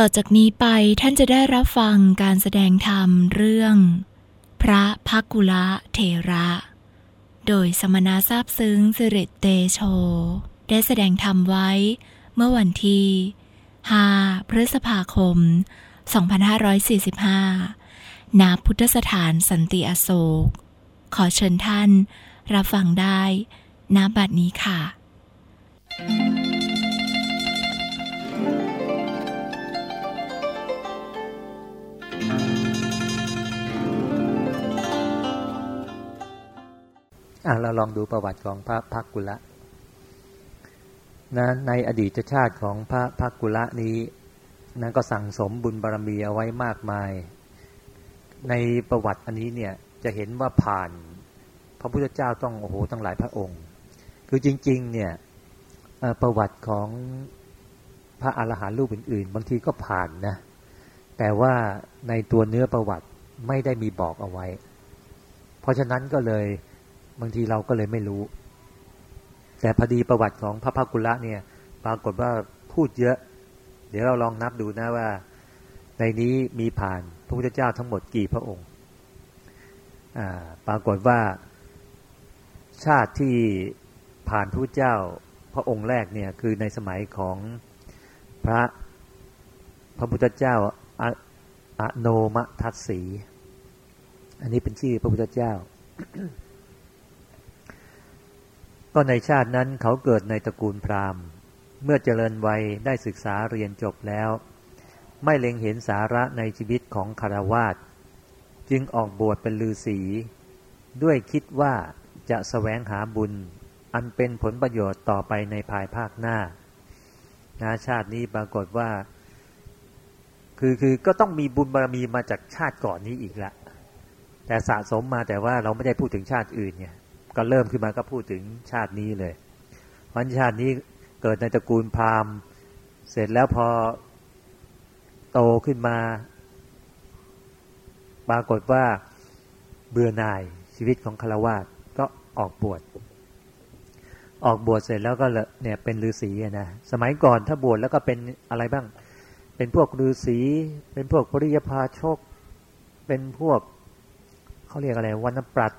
ต่อจากนี้ไปท่านจะได้รับฟังการแสดงธรรมเรื่อง พระพักกุละเถระ โดยสมณะทราบซึ้งสิริเตโช ได้แสดงธรรมไว้เมื่อวันที่ 5 พฤษภาคม 2545 ณ พุทธสถานสันติอโศก ขอเชิญท่านรับฟังได้ณบัดนี้ค่ะ อะเราลองดูประวัติของพระพักกุละนะในอดีตชาติของพระพักกุละนี้นั้นก็สั่งสมบุญบารรมีเอาไว้มากมาย ในประวัติอันนี้เนี่ยจะเห็นว่าผ่านพระพุทธเจ้าต้องโอ้โหตั้งหลายพระองค์ คือจริงๆเนี่ยประวัติของพระอรหันต์รูปอื่น ๆ บางทีก็ผ่านนะแต่ว่าในตัวเนื้อประวัติไม่ได้มีบอกเอาไว้ เพราะฉะนั้นก็เลย บางทีเราก็เลยไม่รู้ แต่พอดีประวัติของพระพักุละเนี่ย ปรากฏว่าพูดเยอะ เดี๋ยวเราลองนับดูนะว่า ในนี้มีผ่านพระพุทธเจ้าทั้งหมดกี่พระองค์ปรากฏว่าชาติที่ผ่านพระพุทธเจ้าพระองค์แรกเนี่ยคือในสมัยของพระพระพุทธเจ้าอโนมทัตสี อันนี้เป็นชื่อพระพุทธเจ้า ก็ในชาตินั้นเขาเกิดในตระกูลพราหมณ์ เมื่อเจริญวัยได้ศึกษาเรียนจบแล้ว ไม่เล็งเห็นสาระในชีวิตของคารวาสจึงออกบวชเป็นฤาษีด้วยคิดว่าจะสแสวงหาบุญ อันเป็นผลประโยชน์ต่อไปในภายภาคหน้านาชาตินี้ปรากฏว่า คือคือก็ต้องมีบุญบารมีมาจากชาติก่อนนี้อีกละแต่สะสมมาแต่ว่าเราไม่ได้พูดถึงชาติอื่นเนี่ย ก็เริ่มขึ้นมาก็พูดถึงชาตินี้เลยวันชาตินี้เกิดในตระกูลพราหมณ์ เสร็จแล้วพอโตขึ้นมา ปรากฏว่าเบื่อหน่ายชีวิตของคารวะก็ออกบวชออกบวชเสร็จแล้วก็เนี่ยเป็นฤาษีนะสมัยก่อนถ้าบวชแล้วก็เป็นอะไรบ้าง เป็นพวกฤาษีเป็นพวกปริยพาชก เป็นพวกเขาเรียกอะไรวันปรัต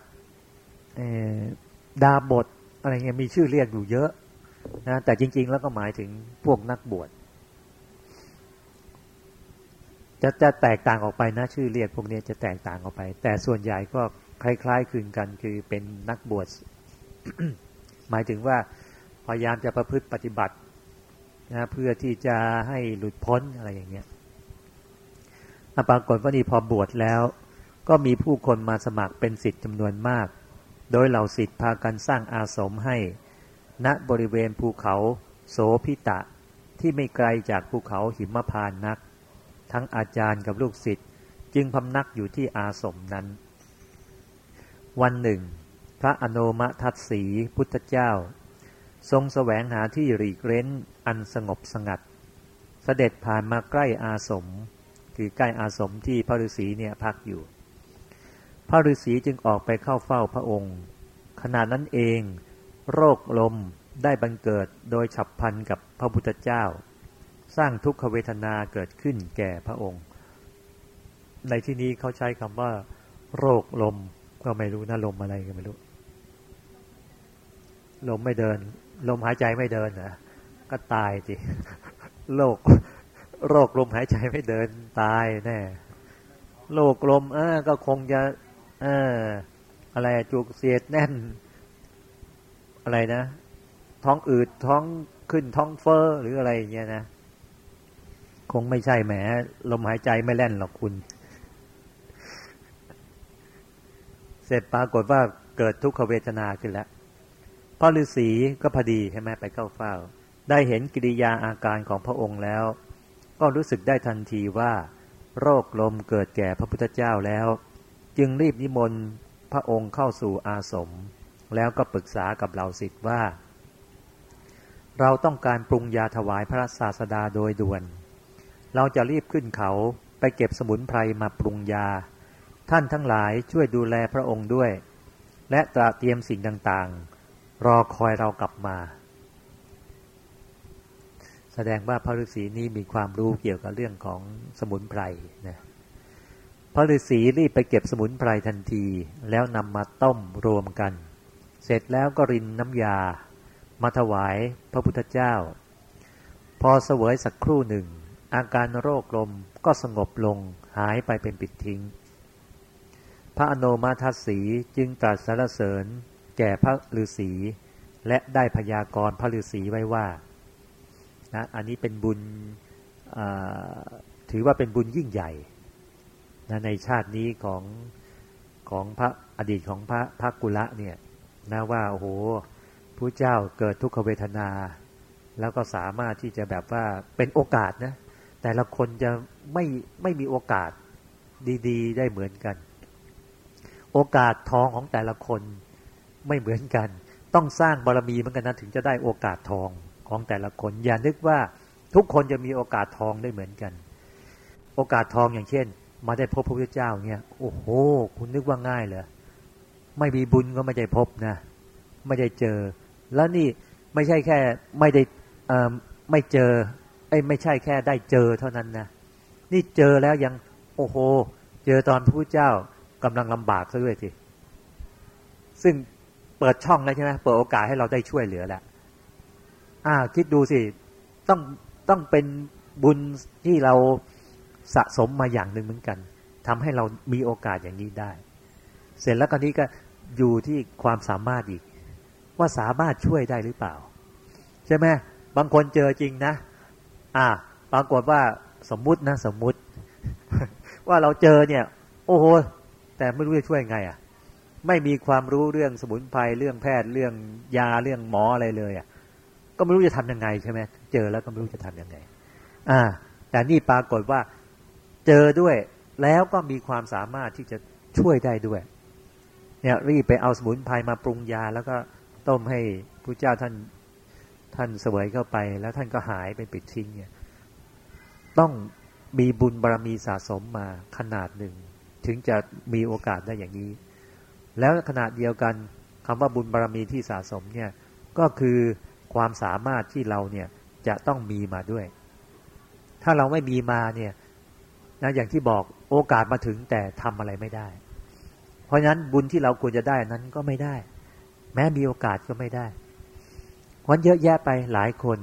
ดาบทอะไรเงี้ยมีชื่อเรียกอยู่เยอะนะแต่จริง ๆ แล้วก็หมายถึงพวกนักบวชจะจะแตกต่างออกไปนะชื่อเรียกพวกนี้จะแตกต่างออกไป แต่ส่วนใหญ่ก็คล้าย ๆคลึงกันคือเป็นนักบวชหมายถึงว่าพยายามจะประพฤติปฏิบัตินะเพื่อที่จะให้หลุดพ้นอะไรอย่างเงี้ยปรากฏว่านี่พอบวชแล้ว ก็มีผู้คนมาสมัครเป็นสิทธิ์จำนวนมาก โดยเหล่าสิทธิ์พากันสร้างอาสมให้ ณบริเวณภูเขาโสพิตะ ที่ไม่ไกลจากภูเขาหิมพานนัก ทั้งอาจารย์กับลูกศิษย์จึงพำนักอยู่ที่อาสมนั้น วันหนึ่ง พระอโนมทัตสีพุทธเจ้า ทรงแสวงหาที่หลีกเร้นอันสงบสงัด เสด็จผ่านมาใกล้อาสม คือใกล้อาสมที่พระฤาษีเนี่ยพักอยู่ พระฤาษีจึงออกไปเข้าเฝ้าพระองค์ ขณะนั้นเอง โรคลมได้บังเกิดโดยฉับพลันกับพระพุทธเจ้า สร้างทุกขเวทนาเกิดขึ้นแก่พระองค์ ในที่นี้เขาใช้คำว่า โรคลมก็ไม่รู้นะลมอะไรก็ไม่รู้ ลมไม่เดิน ลมหายใจไม่เดินนะก็ตายสิโรคโรคลมหายใจไม่เดินตายแน่โรคลมเออก็คงจะ เออ อะไรจุกเสียดแน่น อะไรนะ ท้องอืดท้องขึ้นท้องเฟ้อหรืออะไรเงี้ยนะ คงไม่ใช่แหมลมหายใจไม่แล่นหรอกคุณ เสร็จปรากฏว่าเกิดทุกขเวทนาขึ้นแล้วพ่อฤาษีก็พอดีใช่ไหมไปเข้าเฝ้า ได้เห็นกิริยาอาการของพระองค์แล้ว ก็รู้สึกได้ทันทีว่า โรคลมเกิดแก่พระพุทธเจ้าแล้ว จึงรีบนิมนต์พระองค์เข้าสู่อาสม แล้วก็ปรึกษากับเหล่าศิษย์ว่า เราต้องการปรุงยาถวายพระศาสดาโดยด่วน เราจะรีบขึ้นเขาไปเก็บสมุนไพรมาปรุงยา ท่านทั้งหลายช่วยดูแลพระองค์ด้วย และตระเตรียมสิ่งต่างๆ รอคอยเรากลับมา แสดงว่าพระฤาษีนี้มีความรู้เกี่ยวกับเรื่องของสมุนไพรนะ ระฤาษีรีบไปเก็บสมุนไพรทันที แล้วนำมาต้มรวมกัน เสร็จแล้วก็รินน้ำยา มาถวายพระพุทธเจ้า พอเสวยสักครู่หนึ่ง อาการโรคลมก็สงบลงหายไปเป็นปิดทิ้ง พระอโนมาทัศสีจึงตรัสสรรเสริญ แก่พระฤาษีและได้พยากรณ์พระฤาษีไว้ว่านะอันนี้เป็นบุญถือว่าเป็นบุญยิ่งใหญ่ นะในชาตินี้ของของพระอดีตของพระพระกุละเนี่ยนะว่าโอ้โหพระเจ้าเกิดทุกขเวทนา แล้วก็สามารถที่จะแบบว่าเป็นโอกาสนะแต่ละคนจะไม่ไม่มีโอกาสดี ๆ ได้เหมือนกัน โอกาสทองของแต่ละคนไม่เหมือนกัน ต้องสร้างบารมีเหมือนกันนะถึงจะได้โอกาสทองของแต่ละคน อย่านึกว่าทุกคนจะมีโอกาสทองได้เหมือนกัน โอกาสทองอย่างเช่น มาได้พบพระพุทธเจ้าเนี่ยโอ้โห คุณนึกว่าง่ายเหรอไม่มีบุญก็ไม่ได้พบนะ ไม่ได้เจอ แล้วนี่ไม่ใช่แค่ไม่ได้ไม่เจอไอ้ไม่ใช่แค่ได้เจอเท่านั้นนะนี่เจอแล้วยังโอ้โห เจอตอนพระพุทธเจ้ากำลังลำบากซะด้วยทีซึ่งเปิดช่องแล้วใช่ไหมเปิดโอกาสให้เราได้ช่วยเหลือแหล้วอ่าคิดดูสิต้องต้องเป็นบุญที่เรา สะสมมาอย่างหนึ่งเหมือนกันทำให้เรามีโอกาสอย่างนี้ได้ เสร็จแล้วก็นี้ก็อยู่ที่ความสามารถอีก ว่าสามารถช่วยได้หรือเปล่า ใช่ไหมบางคนเจอจริงนะ อ่า ปรากฏว่าสมมุตินะสมมุติ ว่าเราเจอเนี่ย โอ้โหแต่ไม่รู้จะช่วยไงอะ ไม่มีความรู้เรื่องสมุนไพรเรื่องแพทย์เรื่องยาเรื่องหมออะไรเลยอะ ก็ไม่รู้จะทํำยังไงใช่ไหมเจอแล้วก็ไม่รู้จะทํำยังไง อ่า แต่นี่ปรากฏว่า เจอด้วย แล้วก็มีความสามารถที่จะช่วยได้ด้วย เนี่ยรีบไปเอาสมุนไพรมาปรุงยา แล้วก็ต้มให้พระเจ้าท่านท่านเสวยเข้าไป แล้วท่านก็หายไปปิดทิ้งเนี่ยต้องมีบุญบารรมีสะสมมาขนาดหนึ่ง ถึงจะมีโอกาสได้อย่างนี้ แล้วขนาดเดียวกันคำว่าบุญบารรมีที่สะสมเนี่ยก็คือความสามารถที่เราเนี่ยจะต้องมีมาด้วย ถ้าเราไม่มีมาเนี่ย นะอย่างที่บอกโอกาสมาถึงแต่ทำอะไรไม่ได้ เพราะฉะนั้นบุญที่เราควรจะได้นั้นก็ไม่ได้ แม้มีโอกาสก็ไม่ได้วันเยอะแยะไปหลายคน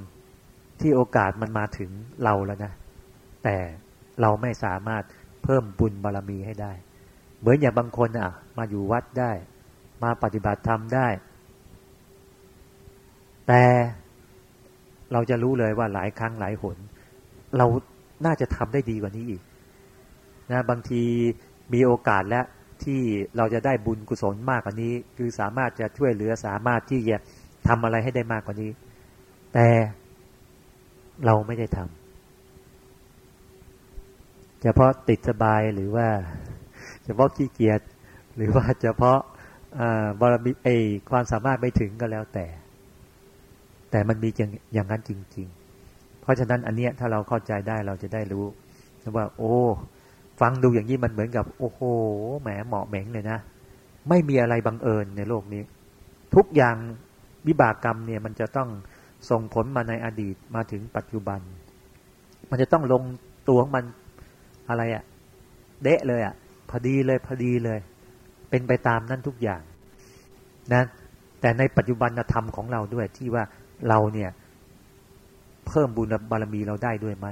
ที่โอกาสมันมาถึงเราแล้วนะ แต่เราไม่สามารถเพิ่มบุญบารรมีให้ได้ เหมือนอย่างบางคนอะ มาอยู่วัดได้ มาปฏิบัติธรรมได้ แต่เราจะรู้เลยว่าหลายครั้งหลายหน เราน่าจะทำได้ดีกว่านี้อีก นะบางทีมีโอกาสแล้วที่เราจะได้บุญกุศลมากกว่านี้ คือสามารถจะช่วยเหลือสามารถที่จะทำอะไรให้ได้มากกว่านี้ แต่เราไม่ได้ทำเฉพาะติดสบายหรือว่าเฉพาะขี้เกียจหรือว่าเฉพาะบารมีเอความสามารถไม่ถึงก็แล้วแต่ แต่มันมีอย่างนั้นจริง ๆ เพราะฉะนั้นอันเนี้ยถ้าเราเข้าใจได้เราจะได้รู้ว่า โอ้ ฟังดูอย่างนี้มันเหมือนกับ โอ้โหแหมเหมาะเหม็งเลยนะไม่มีอะไรบังเอิญในโลกนี้ ทุกอย่างวิบากกรรมเนี่ยมันจะต้องส่งผลมาในอดีตมาถึงปัจจุบัน มันจะต้องลงตัวของมันอะไรอะ่ะเดะเลยอะ่ะพอดีเลยพอดีเลย เป็นไปตามนั้นทุกอย่างนะแต่ในปัจจุบันธรรมของเราด้วยที่ว่าเราเนี่ย เพิ่มบุญบารมีเราได้ด้วยไหม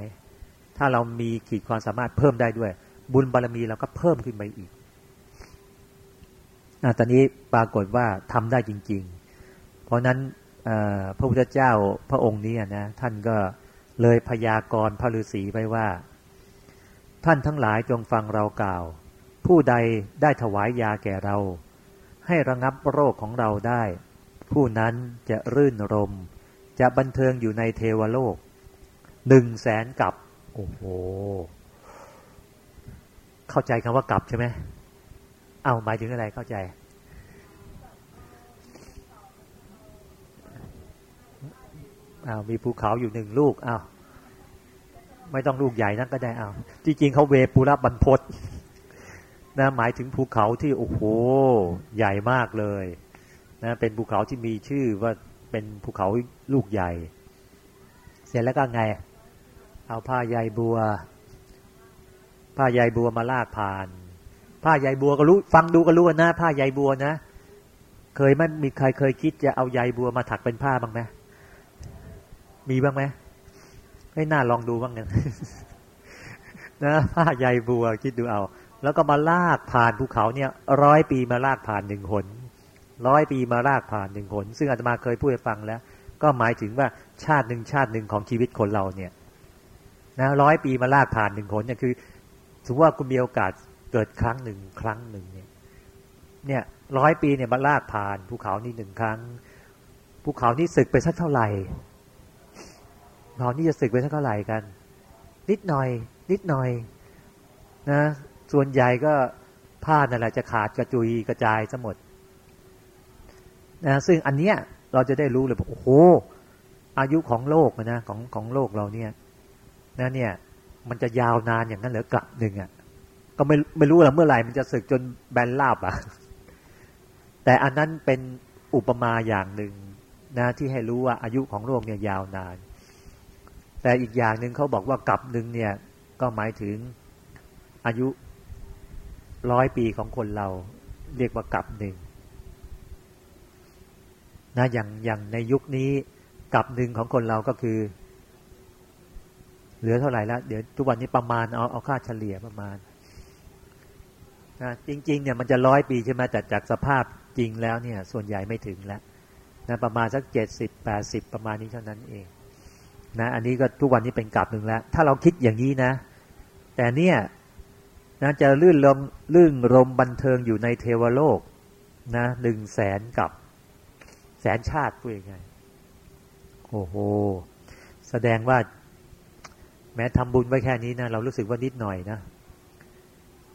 ถ้าเรามีขีดความสามารถเพิ่มได้ด้วย บุญบารมีเราก็เพิ่มขึ้นไปอีกอตอนนี้ปรากฏว่าทำได้จริง ๆ เพราะนั้นพระพุทธเจ้าพระองค์นี้นะท่านก็เลยพยากรณ์พระฤาษีไปว่า ท่านทั้งหลายจงฟังเรากล่าว ผู้ใดได้ถวายยาแก่เรา ให้ระงับโรคของเราได้ ผู้นั้นจะรื่นรม จะบันเทิงอยู่ในเทวโลกหนึ่งแสนกับ โอ้โห เข้าใจคำว่ากลับใช่ไหมเอาหมายถึงอะไรเข้าใจ เอามีภูเขาอยู่หนึ่งลูกเอาไม่ต้องลูกใหญ่นักก็ได้เอาจริงๆเขาเวปุระบรรพศนะหมายถึงภูเขาที่โอ้โหใหญ่มากเลยนะเป็นภูเขาที่มีชื่อว่าเป็นภูเขาลูกใหญ่เเสร็จแล้วก็ไง เอาผ้าใยบัว ผ้าใยบัวมาลากผ่าน ผ้าใยบัวก็รู้ ฟังดูก็รู้นะ ผ้าใยบัวนะ เคยไม่มีใครเคยคิดจะเอาใยบัวมาถักเป็นผ้าบ้างไหมมีบ้างไหมไม่น่าลองดูบ้างกันนะผ้าใยบัวคิดดูเอา แล้วก็มาลากผ่านภูเขาเนี่ยร้อยปีมาลากผ่านหนึ่งหนร้อยปีมาลากผ่านหนึ่งหนซึ่งอาตมาเคยพูดให้ฟังแล้ว ก็หมายถึงว่าชาติหนึ่งชาติหนึ่งของชีวิตคนเราเนี่ยนะร้อยปีมาลากผ่านหนึ่งหนเนี่ยคือ ถือว่าคุณมีโอกาสเกิดครั้งหนึ่งครั้งหนึ่งเนี่ยเนี่ยร้อยปีเนี่ยมาลากผ่านภูเขานี่หนึ่งครั้งภูเขานี่สึกไปสักเท่าไหร่ภูเขานี่จะสึกไปสักเท่าไหร่กัน นิดหน่อย นิดหน่อยนะส่วนใหญ่ก็ผ้านั่นแหละจะขาดกระจุยกระจายซะหมดนะซึ่งอันเนี้ยเราจะได้รู้เลยบอกโอ้โหอายุของโลกนะของของโลกเราเนี่ยนะเนี่ย มันจะยาวนานอย่างนั้นเหรอกลับหนึ่งอะ่ะ ก็ไม่ไม่รู้ละเมื่อไหร่มันจะสึกจนแบนลาบอะ่ะ แต่อันนั้นเป็นอุปมาอย่างหนึ่งนะที่ให้รู้ว่าอายุของโลกเนี่ยยาวนาน แต่อีกอย่างหนึ่งเขาบอกว่ากลับหนึ่งเนี่ย ก็หมายถึงอายุร้อยปีของคนเรา เรียกว่ากลับหนึ่งนะอย่างอย่างในยุคนี้กลับหนึ่งของคนเราก็คือ เหลือเท่าไหร่แล้ว เดี๋ยวทุกวันนี้ประมาณเอาเอาค่าเฉลี่ยประมาณนะจริงๆเนี่ยมันจะร้อยปีใช่ไหมแต่จากสภาพจริงแล้วเนี่ย ส่วนใหญ่ไม่ถึงแล้วนะประมาณสักเจ็ดสิบแปดสิบประมาณนี้เท่านั้นเองนะอันนี้ก็ทุกวันนี้เป็นกลับหนึ่งแล้ว ถ้าเราคิดอย่างนี้นะ แต่เนี่ยนะจะลื่นลมลื่นรมบันเทิงอยู่ในเทวโลกนะหนึ่งแสนกับแสนชาติพูดยังไงโอ้โห แสดงว่า แม้ทำบุญไว้แค่นี้นะเรารู้สึกว่านิดหน่อยนะ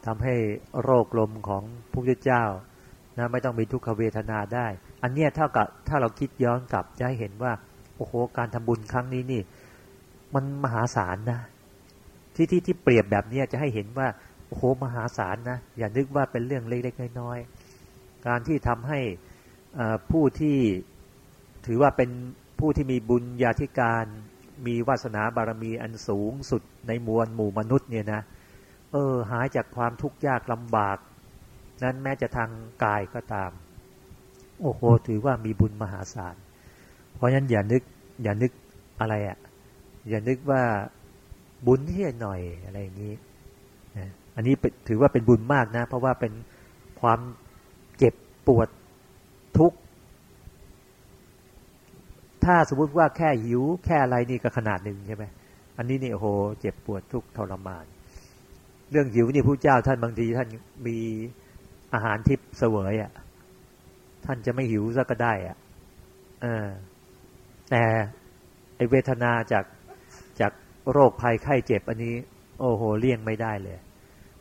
ทำให้โรคลมของพระพุทธเจ้านะไม่ต้องมีทุกขเวทนาได้ อันเนี้ยเท่ากับถ้าเราคิดย้อนกลับจะให้เห็นว่าโอ้โหการทำบุญครั้งนี้นี่ มันมหาศาลนะ ที่ที่ที่เปรียบแบบนี้จะให้เห็นว่าโอ้โหมหาศาลนะอย่านึกว่าเป็นเรื่องเล็กๆน้อยๆการที่ทำให้ผู้ที่ถือว่าเป็นผู้ที่มีบุญญาธิการ มีวาสนาบารมีอันสูงสุดในมวลหมู่มนุษย์เนี่ยนะเออหายจากความทุกข์ยากลำบาก นั้นแม้จะทางกายก็ตาม โอ้โหถือว่ามีบุญมหาศาล เพราะฉะนั้นอย่านึกอย่านึกอะไรอะ่ะอย่านึกว่าบุญที่หน่อยอะไรอย่างนี้อันนี้ถือว่าเป็นบุญมากนะ เพราะว่าเป็นความเจ็บปวดทุกข์ ถ้าสมมติว่าแค่หิวแค่อะไรนี่ก็ขนาดหนึ่งใช่ไหมอันนี้นี่โอ้โหเจ็บปวดทุกข์ทรมาน เรื่องหิวนี่พระเจ้าท่านบางทีท่านมีอาหารทิพย์เสวยอะ่ะท่านจะไม่หิวซะก็ได้อะ่ะเออแต่ไอเวทนาจากจากโรคภัยไข้เจ็บอันนี้ โอ้โหเลี่ยงไม่ได้เลย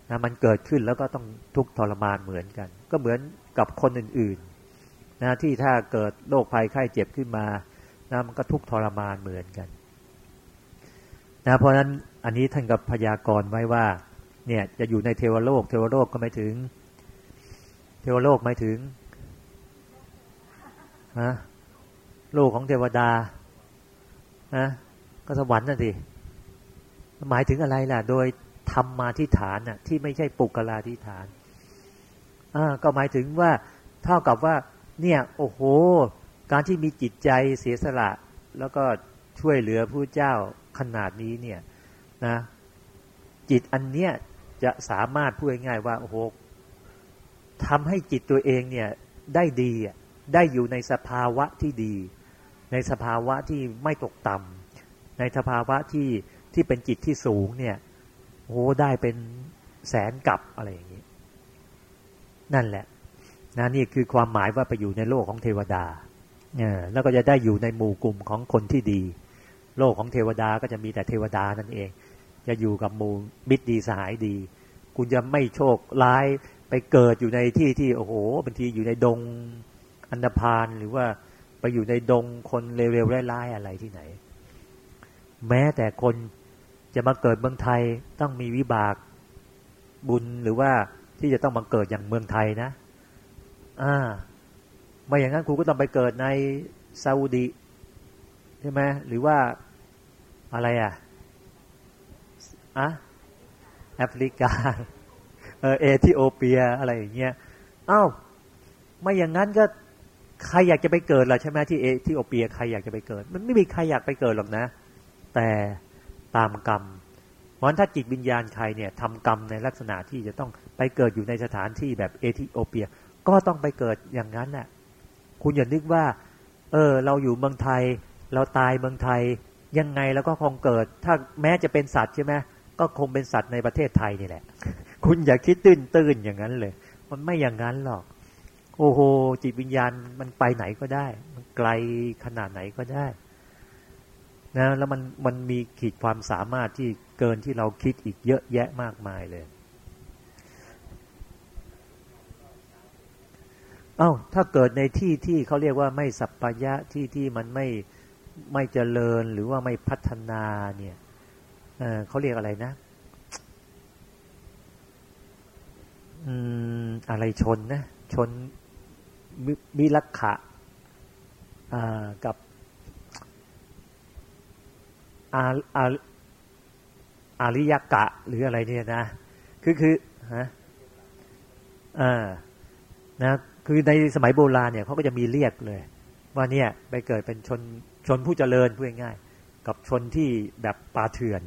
นะมันเกิดขึ้นแล้วก็ต้องทุกข์ทรมานเหมือนกัน ก็เหมือนกับคนอื่นนะที่ถ้าเกิดโรคภัยไข้เจ็บขึ้นมา นะมันก็ทุกทรมานเหมือนกันนะเพราะนั้นอันนี้ท่านกับพยากรณ์ไว้ว่า เนี่ยจะอยู่ในเทวโลก เทวโลกก็ไม่ถึง เทวโลกไม่ถึงฮะโลกของเทวดานะก็สวรรค์น่ะสิหมายถึงอะไรล่ะ โดยธรรมมาที่ฐานน่ะ ที่ไม่ใช่ปุกลาที่ฐานอ่าก็หมายถึงว่าเท่ากับว่า เนี่ย โอ้โห การที่มีจิตใจเสียสละ แล้วก็ช่วยเหลือผู้เจ้าขนาดนี้เนี่ยนะจิตอันเนี้ยจะสามารถพูดง่ายๆว่าโอ้โหทำให้จิตตัวเองเนี่ยได้ดีได้อยู่ในสภาวะที่ดี ในสภาวะที่ไม่ตกต่ำในสภาวะที่ที่เป็นจิตที่สูงเนี่ยโอ้ได้เป็นแสนกับอะไรอย่างนี้ นั่นแหละนะนี่คือความหมายว่าไปอยู่ในโลกของเทวดา แล้วก็จะได้อยู่ในหมู่กลุ่มของคนที่ดี โลกของเทวดาก็จะมีแต่เทวดานั่นเอง จะอยู่กับหมู่มิตรดีสหายดี คุณจะไม่โชคร้ายไปเกิดอยู่ในที่ที่โอ้โหบางทีอยู่ในดงอันดพานหรือว่าไปอยู่ในดงคนเร็วๆร้ายๆอะไรที่ไหน แม้แต่คนจะมาเกิดเมืองไทยต้องมีวิบากบุญหรือว่าที่จะต้องมาเกิดอย่างเมืองไทยนะ อ่า ไม่อย่างนั้นครูก็ต้องไปเกิดในซาอุดีใช่ไหมหรือว่าอะไรอะอะแอฟริกาเออเอธิโอเปียอะไรอย่างเงี้ยอ้าวไม่อย่างนั้นก็ใครอยากจะไปเกิดล่ะใช่ไหมที่เอธิโอเปียใครอยากจะไปเกิด มันไม่มีใครอยากไปเกิดหรอกนะ แต่ตามกรรมเพราะถ้าจิตวิญญาณใครเนี่ยทำกรรมในลักษณะที่จะต้องไปเกิดอยู่ในสถานที่แบบเอธิโอเปีย ก็ต้องไปเกิดอย่างนั้นแหละ คุณอย่านึกว่า เออ เราอยู่เมืองไทย เราตายเมืองไทย ยังไงแล้วก็คงเกิด ถ้าแม้จะเป็นสัตว์ใช่ไหมก็คงเป็นสัตว์ในประเทศไทยนี่แหละ คุณอย่าคิดตื้นตื้นอย่างนั้นเลย มันไม่อย่างนั้นหรอก โอ้โห จิตวิญญาณมันไปไหนก็ได้ มันไกลขนาดไหนก็ได้ นะ แล้วมันมันมีขีดความสามารถที่เกินที่เราคิดอีกเยอะแยะมากมายเลย เอา้าถ้าเกิดในที่ที่เขาเรียกว่าไม่สัปปายะที่ที่มันไม่ไม่เจริญหรือว่าไม่พัฒนาเนี่ยเเขาเรียกอะไรนะอืมอะไรชนนะชนมิลักขะกับอาอาอาริยกะหรืออะไรเนี่ยนะ คือคือฮะอ่านะ คือในสมัยโบราณเนี่ยเขาก็จะมีเรียกเลย ว่าเนี่ยไปเกิดเป็นชนชนผู้เจริญพูดง่ายๆกับชนที่แบบปาเถื่อน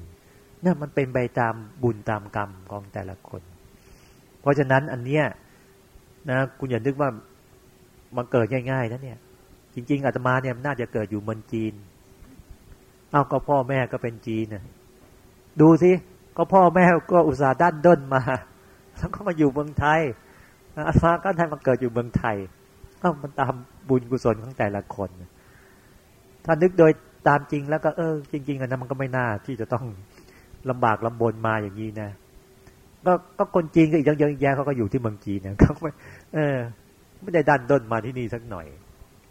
นี่มันเป็นไปตามบุญตามกรรมของแต่ละคน เพราะฉะนั้นอันเนี้ยนะคุณอย่านึกว่ามันเกิดง่ายๆนะเนี่ย จริง ๆอาตมาเนี่ยน่าจะเกิดอยู่เมืองจีน เอาก็พ่อแม่ก็เป็นจีนนะดูสิก็พ่อแม่ก็อุตส่าห์ด้านด้นมา แล้วก็มาอยู่เมืองไทย อาตมาก็ได้มาเกิดอยู่เมืองไทย ก็มันตามบุญกุศลของแต่ละคน ถ้านึกโดยตามจริงแล้วก็เออ จริง ๆอันนั้นมันก็ไม่น่าที่จะต้องลำบากลำบนมาอย่างนี้นะก็ก็คนจีนก็อีกเยอะแยะเขาก็อยู่ที่เมืองจีนนะเขาไม่เออ ไม่ได้ดันด้นมาที่นี่สักหน่อย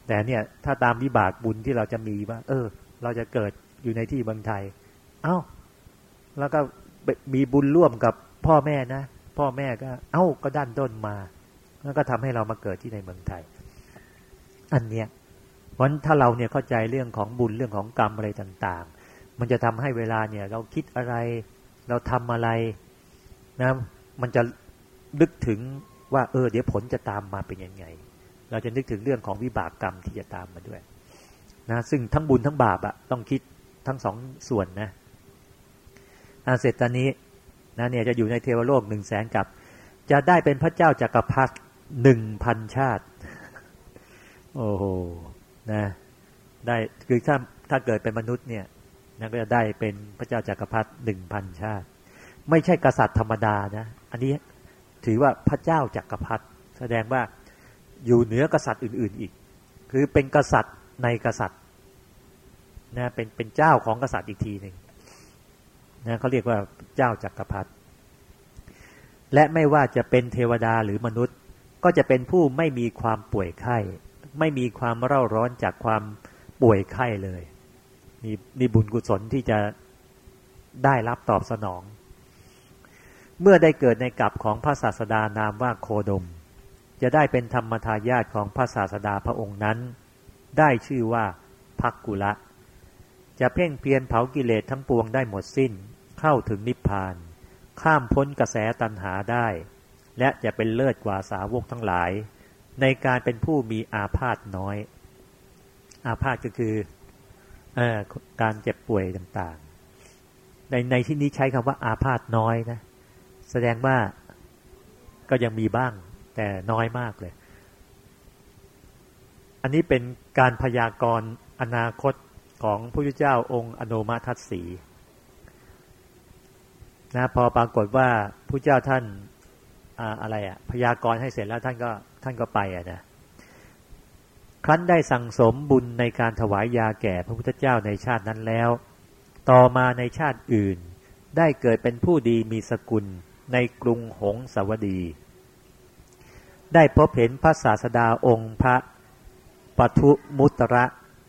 แต่เนี่ย ถ้าตามวิบากบุญที่เราจะมีว่าเออ เราจะเกิดอยู่ในที่เมืองไทย เอ้า แล้วก็มีบุญร่วมกับพ่อแม่นะ พ่อแม่ก็ เอ้าก็ดันด้นมา แล้วก็ทำให้เรามาเกิดที่ในเมืองไทย อันเนี้ยวันถ้าเราเนี่ยเข้าใจเรื่องของบุญเรื่องของกรรมอะไรต่าง ๆ มันจะทำให้เวลาเนี่ย เราคิดอะไร เราทำอะไรนะมันจะนึกถึงว่า เออ เดี๋ยวผลจะตามมาเป็นยังไง เราจะนึกถึงเรื่องของวิบากกรรมที่จะตามมาด้วยนะซึ่งทั้งบุญทั้งบาปอะต้องคิดทั้งสองส่วนนะอาเสร็จตอนนี้ นะเนี่ยจะอยู่ในเทวโลกหนึ่งแสนกับ จะได้เป็นพระเจ้าจากักรพรรดิหนึ่งพันชาติ โอ้โหนะได้คือถ้าถ้าเกิดเป็นมนุษย์เนี่ยนั่นก็จะได้เป็นพระเจ้าจากักรพรรดิหนึ่งพันชาติ ไม่ใช่กษัตริย์ธรรมดานะ อันนี้ถือว่าพระเจ้าจากักรพรรดิแสดงว่าอยู่เหนือกษัตริย์อื่น ๆอีก คือเป็นกษัตริย์ในกษัตริย์นะเป็นเป็นเจ้าของกษัตริย์อีกทีหนึ่ง นะเขาเรียกว่าเจ้าจักรพรรดิและไม่ว่าจะเป็นเทวดาหรือมนุษย์ ก็จะเป็นผู้ไม่มีความป่วยไข้ ไม่มีความเร่าร้อนจากความป่วยไข้เลยมีมีบุญกุศลที่จะได้รับตอบสนอง เมื่อได้เกิดในกับของพระศาสดานามว่าโคดม จะได้เป็นธรรมทายาทของพระศาสดาพระองค์นั้น ได้ชื่อว่าพักกุละ จะเพ่งเพียรเผากิเลสทั้งปวงได้หมดสิ้น เข้าถึงนิพพาน ข้ามพ้นกระแสตัณหาได้ และจะเป็นเลิศกว่าสาวกทั้งหลาย ในการเป็นผู้มีอาพาธน้อย อาพาธก็คือการเจ็บป่วยต่างๆ ในในที่นี้ใช้คำว่าอาพาธน้อยนะแสดงว่าก็ยังมีบ้างแต่น้อยมากเลย อันนี้เป็นการพยากรณ์อนาคตของพระพุทธเจ้าองค์อนุมาทัศสี นะพอปรากฏว่าพระเจ้าท่านอะไรอะพยากรณ์ให้เสร็จแล้วท่านก็ท่านก็ไปอะนะครั้นได้สั่งสมบุญในการถวายยาแก่พระพุทธเจ้าในชาตินั้นแล้ว ต่อมาในชาติอื่น ได้เกิดเป็นผู้ดีมีสกุลในกรุงหงสาวดี ได้พบเห็นพระศาสดาองค์พระปทุมุตระ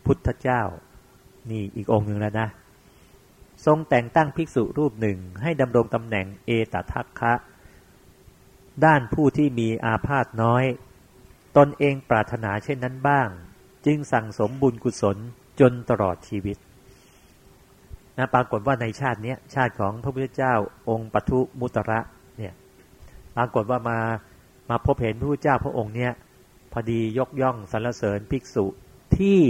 พุทธเจ้า นี่อีกองค์หนึ่งแล้วนะ ทรงแต่งตั้งภิกษุรูปหนึ่งให้ดำรงตำแหน่งเอตทัคคะด้านผู้ที่มีอาพาธน้อย ตนเองปรารถนาเช่นนั้นบ้าง จึงสั่งสมบุญกุศลจนตลอดชีวิตนะปรากฏว่าในชาตินี้ชาติของพระพุทธเจ้าองค์ปทุมุตระเนี่ยปรากฏว่ามามาพบเห็นพระพุทธเจ้าพระองค์เนี่ยพอดียกย่องสรรเสริญภิกษุที่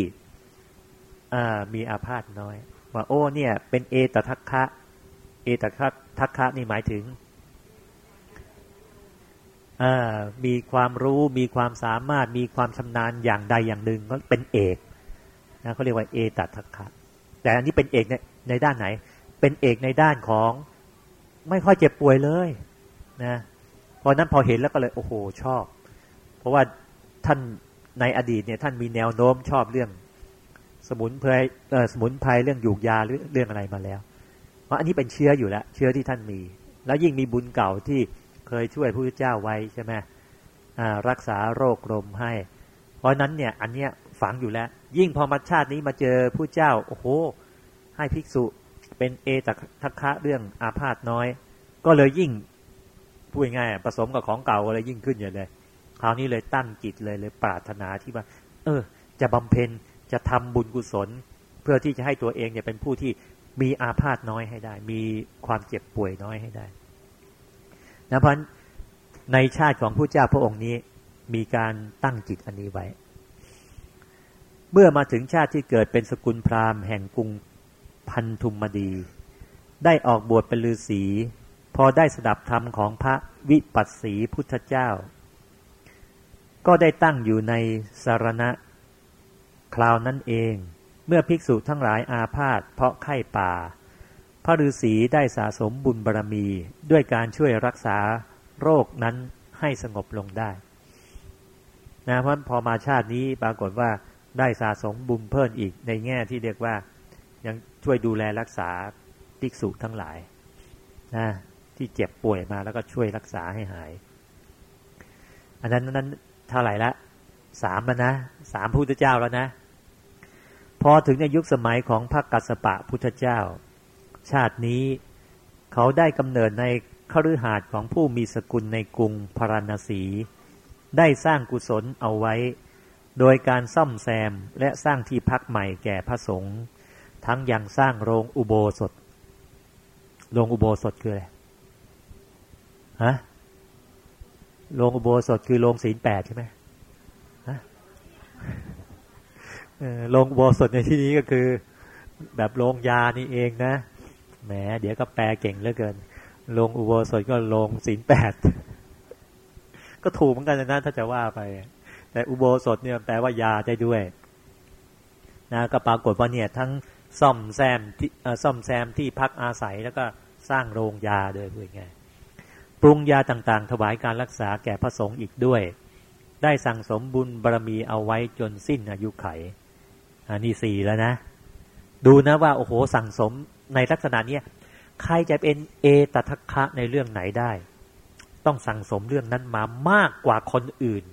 มีอาพาธน้อย ว่าโอ้เนี่ย เป็นเอตทัคคะ เอตทัคทัคคะนี่หมายถึงมีความรู้มีความสามารถมีความชำนาญอย่างใดอย่างหนึ่งก็เป็นเอกนะเขาเรียกว่าเอตทัคคะแต่อันนี้เป็นเอกในในด้านไหน เป็นเอกในด้านของไม่ค่อยเจ็บป่วยเลยนะพอนั้นพอเห็นแล้วก็เลยโอ้โหชอบ เพราะว่าท่านในอดีตเนี่ยท่านมีแนวโน้มชอบเรื่อง สมุนไพรสมุนไพรเรื่องยูกยาหรือเรื่องอะไรมาแล้วเพราะอันนี้เป็นเชื้ออยู่แล้ว เชื้อที่ท่านมี แล้วยิ่งมีบุญเก่าที่เคยช่วยพระพุทธเจ้าไว้ใช่ไหมรักษาโรคลมให้ เพราะนั้นเนี่ยอันเนี้ยฝังอยู่แล้ว ยิ่งพอมาชาตินี้มาเจอผู้เจ้าโอ้โห ให้ภิกษุเป็นเอตทัคคะเรื่องอาพาธน้อย ก็เลยยิ่งพูดง่ายผสมกับของเก่าอะไรยิ่งขึ้นอย่างเลย คราวนี้เลยตั้งจิตเลยเลยปรารถนาที่ว่า เออ จะบำเพ็ญ จะทำบุญกุศล เพื่อที่จะให้ตัวเองเนี่ยเป็นผู้ที่มีอาพาธน้อยให้ได้ มีความเจ็บป่วยน้อยให้ได้นะเพราะในชาติของผู้เจ้าพระองค์นี้มีการตั้งจิตอันนี้ไว้ เมื่อมาถึงชาติที่เกิดเป็นสกุลพราหมณ์แห่งกรุงพันธุมมดี ได้ออกบวชเป็นฤาษีพอได้สดับธรรมของพระวิปัสสีพุทธเจ้า ก็ได้ตั้งอยู่ในสารณะ คราวนั้นเอง เมื่อภิกษุทั้งหลายอาพาธเพราะไข้ป่า พระฤาษีได้สะสมบุญบารรมีด้วยการช่วยรักษาโรคนั้นให้สงบลงได้นะเพราะพอมาชาตินี้ปรากฏว่าได้สะสมบุญเพิ่มอีกในแง่ที่เรียกว่ายังช่วยดูแลรักษาภิกษุทั้งหลายนะที่เจ็บป่วยมาแล้วก็ช่วยรักษาให้หาย อันนั้นนั้นเท่าไหร่ละสามแล้วนะสามพุทธเจ้าแล้วนะ พอถึงในยุคสมัยของพระกัสสปะพุทธเจ้า ชาตินี้เขาได้กำเนิดในคฤหาสน์ของผู้มีสกุลในกรุงพาราณสี ได้สร้างกุศลเอาไว้ โดยการซ่อมแซมและสร้างที่พักใหม่แก่พระสงฆ์ทั้งยังสร้างโรงอุโบสถ โรงอุโบสถคืออะไร ฮะ โรงอุโบสถคือโรงศีลแปดใช่ไหมฮะ โรงอุโบสถในที่นี้ก็คือ แบบโรงยานี่เองนะ แหม เดี๋ยวก็แปลเก่งเหลือเกินโรงอุโบสถก็โรงศีลแปด ก็ถูกเหมือนกันนะถ้าจะว่าไป แต่อุโบสถเนี่ยแปลว่ายาได้ด้วย นะก็ปรากฏว่าเนี่ยทั้งซ่อมแซมที่ซ่อมแซมที่พักอาศัยแล้วก็สร้างโรงยาด้วยด้วยไงปรุงยาต่างๆ ถวายการรักษาแก่พระสงฆ์อีกด้วย ได้สั่งสมบุญบารมีเอาไว้จนสิ้นอายุไข อันนี้สี่แล้วนะ ดูนะว่า โอ้โห สั่งสมในลักษณะเนี้ยใครจะเป็นเอตทัคคะในเรื่องไหนได้ ต้องสั่งสมเรื่องนั้นมามากกว่าคนอื่น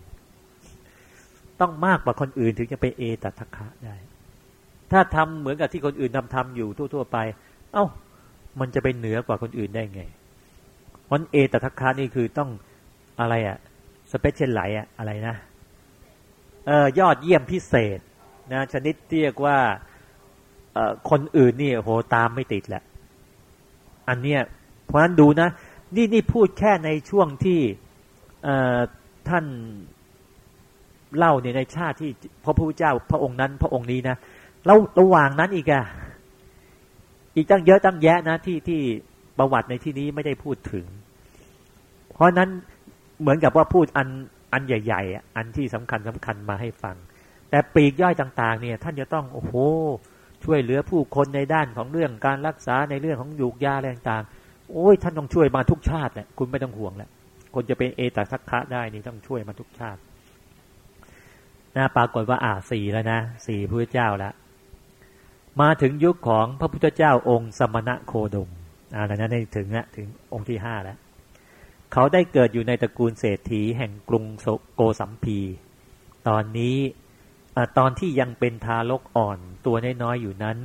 ต้องมากกว่าคนอื่นถึงจะเป็นเอตทัคคะได้ ถ้าทำเหมือนกับที่คนอื่นทำทำอยู่ทั่ว ๆ ไป เอา้า มันจะเป็นเหนือกว่าคนอื่นได้ไงเพราะเอตทัคคานี่คือต้องอะไรอะสเปเชียลไหลอะ่ะอะไรนะเออยอดเยี่ยมพิเศษ นะชนิดเรียกว่าคนอื่นนี่โหตามไม่ติดแหละ อันเนี้ยเพราะฉะนั้นดูนะ นี่นี่พูดแค่ในช่วงที่ท่านเล่าเนี่ยในชาติที่พระพุทธเจ้าพระองค์นั้น พระองค์นี้นะแล้วระหว่างนั้นอีกอะอีกตั้งเยอะตั้งแยะนะที่ที่ประวัติในที่นี้ไม่ได้พูดถึง เพราะนั้นเหมือนกับว่าพูดอันอันใหญ่ ๆ อันที่สำคัญสำคัญมาให้ฟัง แต่ปีกย่อยต่าง ๆ เนี่ย ท่านจะต้องโอ้โหช่วยเหลือผู้คนในด้านของเรื่องการรักษาในเรื่องของยูกยาอะไรต่างๆ โอ้ยท่านต้องช่วยมาทุกชาติแหละคุณไม่ต้องห่วงแล้วคนจะเป็นเอตสักคะได้นี่ต้องช่วยมาทุกชาตินะปรากฏว่าอ่าสี่แล้วนะสี่พระเจ้าแล้วมาถึงยุคของพระพุทธเจ้าองค์สมณะโคดมอ่าดังนั้นถึงละถึงองค์ที่ห้าแล้วเขาได้เกิดอยู่ในตระกูลเศรษฐีแห่งกรุงโกสัมพี ตอนนี้ อตอนที่ยังเป็นทารกอ่อนตัวน้อยๆอยู่นั้น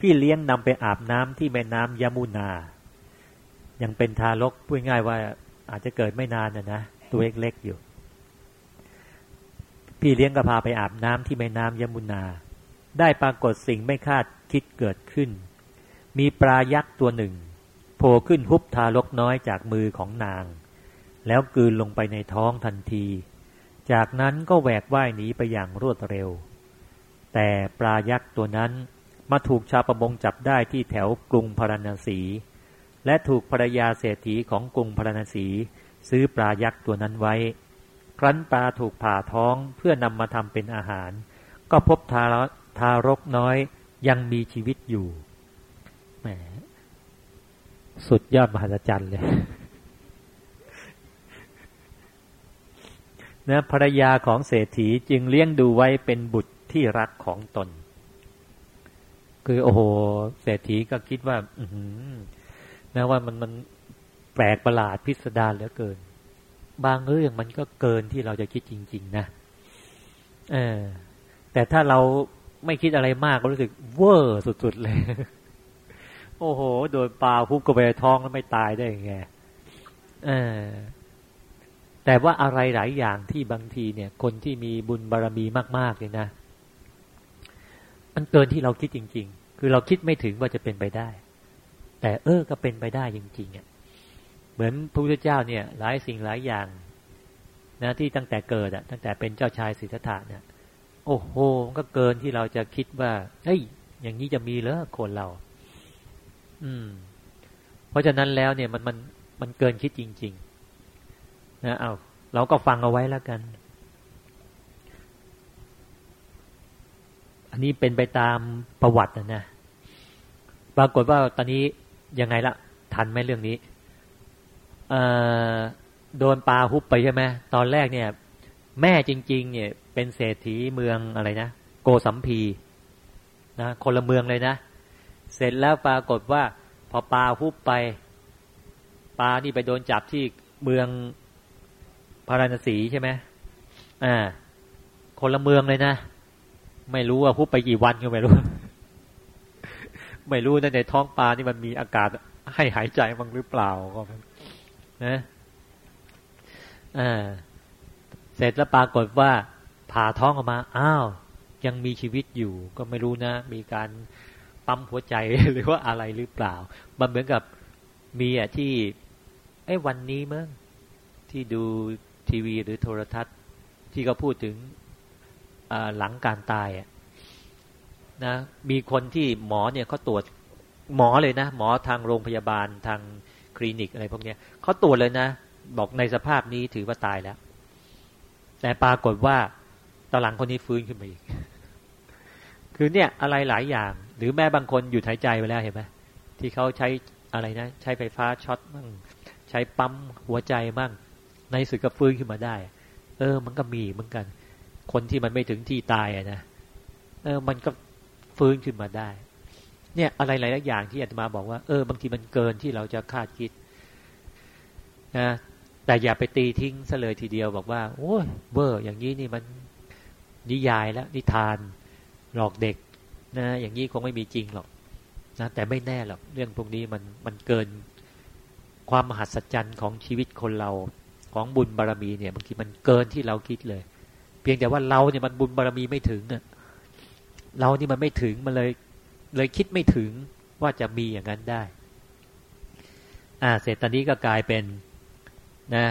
พี่เลี้ยงนำไปอาบน้ำที่แม่น้ำยมุนา ยังเป็นทารกพูดง่ายว่าอาจจะเกิดไม่นานนะนะตัวเล็กๆอยู่ พี่เลี้ยงก็พาไปอาบน้ำที่แม่น้ำยมุนา ได้ปรากฏสิ่งไม่คาดคิดเกิดขึ้น มีปลายักษ์ตัวหนึ่งโผล่ขึ้นฮุบทารกน้อยจากมือของนาง แล้วกืนลงไปในท้องทันที จากนั้นก็แหวกว่ายหนีไปอย่างรวดเร็ว แต่ปลายักษ์ตัวนั้นมาถูกชาวประมงจับได้ที่แถวกรุงพาราณสี และถูกภรรยาเศรษฐีของกรุงพาราณสี ซื้อปลายักษ์ตัวนั้นไว้ ครั้นปลาถูกผ่าท้องเพื่อนำมาทำเป็นอาหาร ก็พบทารทารกน้อยยังมีชีวิตอยู่แหมสุดยอดมหัศจรรย์เลย นะภรรยาของเศรษฐีจึงเลี้ยงดูไว้เป็นบุตรที่รักของตน คือโอ้โหเศรษฐีก็คิดว่า อืนะว่ามันมันแปลกประหลาดพิสดารเหลือเกิน บางเรื่องมันก็เกินที่เราจะคิดจริง ๆ นะเออแต่ถ้าเราไม่คิดอะไรมากก็รู้สึก เวอร์สุดๆเลย โอ้โห โดนปลาพุบกระเบนท้องแล้วไม่ตายได้ยังไงเออ แต่ว่าอะไรหลายอย่างที่บางทีเนี่ย คนที่มีบุญบารรมีมากๆเลยนะ มันเกินที่เราคิดจริง ๆ คือเราคิดไม่ถึงว่าจะเป็นไปได้ แต่เออก็เป็นไปได้จริงๆอะเหมือนพระพุทธเจ้าเนี่ย หลายสิ่งหลายอย่างนะที่ตั้งแต่เกิดอะตั้งแต่เป็นเจ้าชายสิทธัตถะเนี่ยโอ้โหมันก็เกินที่เราจะคิดว่าเฮ้ยอย่างนี้จะมีเหรอคนเรา อืม เพราะฉะนั้นแล้วเนี่ยมันมันมันเกินคิดจริง ๆ นะเอาเราก็ฟังเอาไว้แล้วกัน อันนี้เป็นไปตามประวัตินะนะปรากฏว่าตอนนี้ยังไงละทันไหมเรื่องนี้โดนปลาฮุบไปใช่ไหมตอนแรกเนี่ย แม่จริง ๆ เนี่ย เป็นเศรษฐีเมืองอะไรนะโกสัมพีนะคนละเมืองเลยนะ เสร็จแล้วปรากฏว่า พอปลาฮุบไปปลานี่ไปโดนจับที่เมือง พาราณสีใช่ไหมอ่า คนละเมืองเลยนะ ไม่รู้ว่าฮุบไปกี่วันก็ไม่รู้ ไม่รู้นะในท้องปลานี่มันมีอากาศให้หายใจบ้างหรือเปล่าก็นะอ่าเสร็จแล้วปรากฏว่า ผ่าท้องออกมา อ้าว ยังมีชีวิตอยู่ ก็ไม่รู้นะ มีการปั๊มหัวใจหรือว่าอะไรหรือเปล่า มันเหมือนกับมีอะที่ไอ้วันนี้เมื่อที่ดู ทีวีหรือโทรทัศน์ที่เขาพูดถึงหลังการตายนะมีคนที่หมอเนี่ยเขาตรวจหมอเลยนะ หมอทางโรงพยาบาลทางคลินิกอะไรพวกนี้เขาตรวจเลยนะ บอกในสภาพนี้ถือว่าตายแล้ว แต่ปรากฏว่าตอนหลังคนนี้ฟื้นขึ้นมาอีก คือเนี่ยอะไรหลายอย่าง หรือแม่บางคนหยุดหายใจไปแล้วเห็นไหมที่เขาใช้อะไรนะ ใช้ไฟฟ้าช็อตมั่งใช้ปั๊มหัวใจมั่ง ในสุดก็ฟื้นขึ้นมาได้ เออ มันก็มีเหมือนกัน คนที่มันไม่ถึงที่ตายอะนะเออ มันก็ฟื้นขึ้นมาได้ เนี่ยอะไรหลายอย่างที่อาตมาบอกว่าเออบางทีมันเกินที่เราจะคาดคิดนะแต่อย่าไปตีทิ้งซะเลยทีเดียวบอกว่าโอ้ยเบอร์อย่างนี้นี่มันนิยายแล้วนิทานหลอกเด็กนะอย่างนี้คงไม่มีจริงหรอกนะแต่ไม่แน่หรอกเรื่องพวกนี้มันมันเกินความมหัศจรรย์ของชีวิตคนเรา ของบุญบารรมีเนี่ยบางทีมันเกินที่เราคิดเลย เพียงแต่ว่าเราเนี่ยมันบุญบารรมีไม่ถึงอะเรานี่มันไม่ถึงมันเลย เลยคิดไม่ถึงว่าจะมีอย่างนั้นได้ อ่า เสร็จตอนนี้ก็กลายเป็นนะ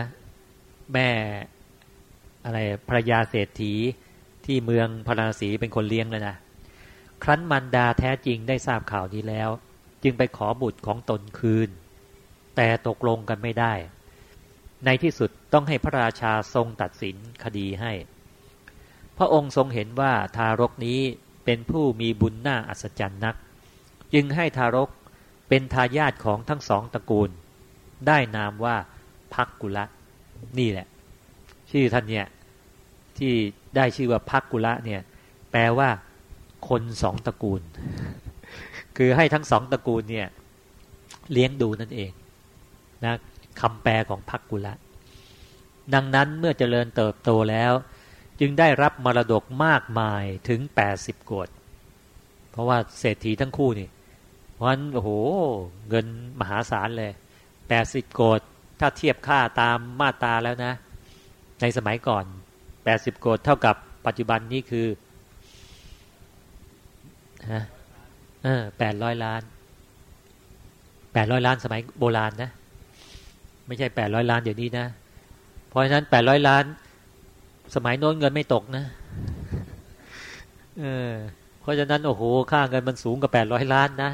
แม่อะไรภรยาเศรษฐีที่เมืองพาราสีเป็นคนเลี้ยงเลยนะครั้นมันดาแท้จริงได้ทราบข่าวนี้แล้ว จึงไปขอบุตรของตนคืน แต่ตกลงกันไม่ได้ ในที่สุดต้องให้พระราชาทรงตัดสินคดีให้ พระองค์ทรงเห็นว่าทารกนี้เป็นผู้มีบุญหน้าอัศจรรย์นัก จึงให้ทารกเป็นทายาทของทั้งสองตระกูล ได้นามว่าพักกุละ นี่แหละ ชื่อท่านเนี่ยที่ได้ชื่อว่าพักกุละเนี่ยแปลว่า คนสองตระกูล คือให้ทั้งสองตระกูลเนี่ยเลี้ยงดูนั่นเองนะ คำแปลของพักกุละ ดังนั้นเมื่อเจริญเติบโตแล้ว จึงได้รับมรดกมากมายถึงแปดสิบโกดเพราะว่าเศรษฐีทั้งคู่นี่เพราะฉะนั้นโอ้โหเงินมหาศาลเลยแปดสิบโกดถ้าเทียบค่าตามมาตาแล้วนะ ในสมัยก่อนแปดสิบโกดเท่ากับปัจจุบันนี้คือฮะเออแปดร้อยล้านแปดร้อยล้านสมัยโบราณนะ ไม่ใช่แปดร้อยล้านเดี๋ยวนี้นะ เพราะฉะนั้นแปดร้อยล้าน สมัยโน้นเงินไม่ตกนะเออเพราะฉะนั้นโอ้โหค่าเงินมันสูงกว่าแปดร้อยล้านนะ